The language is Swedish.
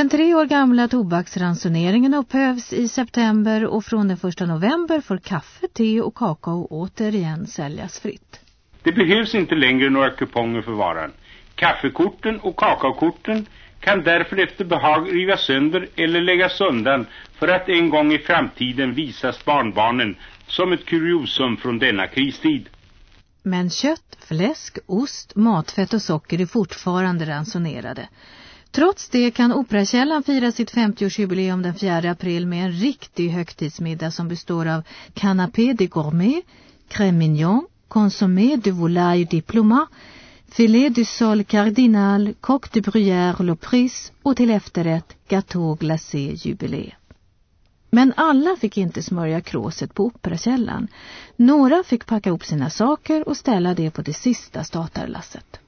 Den tre år gamla tobaksransoneringen upphävs i september och från den 1 november får kaffe, te och kakao återigen säljas fritt. Det behövs inte längre några kuponger för varan. Kaffekorten och kakaokorten kan därför efter behag rivas sönder eller läggas undan för att en gång i framtiden visas barnbarnen som ett kuriosum från denna kristid. Men kött, fläsk, ost, matfett och socker är fortfarande ransonerade. Trots det kan Operakällan fira sitt 50-årsjubileum den 4 april med en riktig högtidsmiddag som består av canapé de gourmet, crème mignon, consommé de volaille diplomat, filet du sol cardinal, coq de bruyère lopris och till efterrätt gâteau glacé jubilé. Men alla fick inte smörja kråset på Operakällan. Några fick packa upp sina saker och ställa det på det sista statarlasset.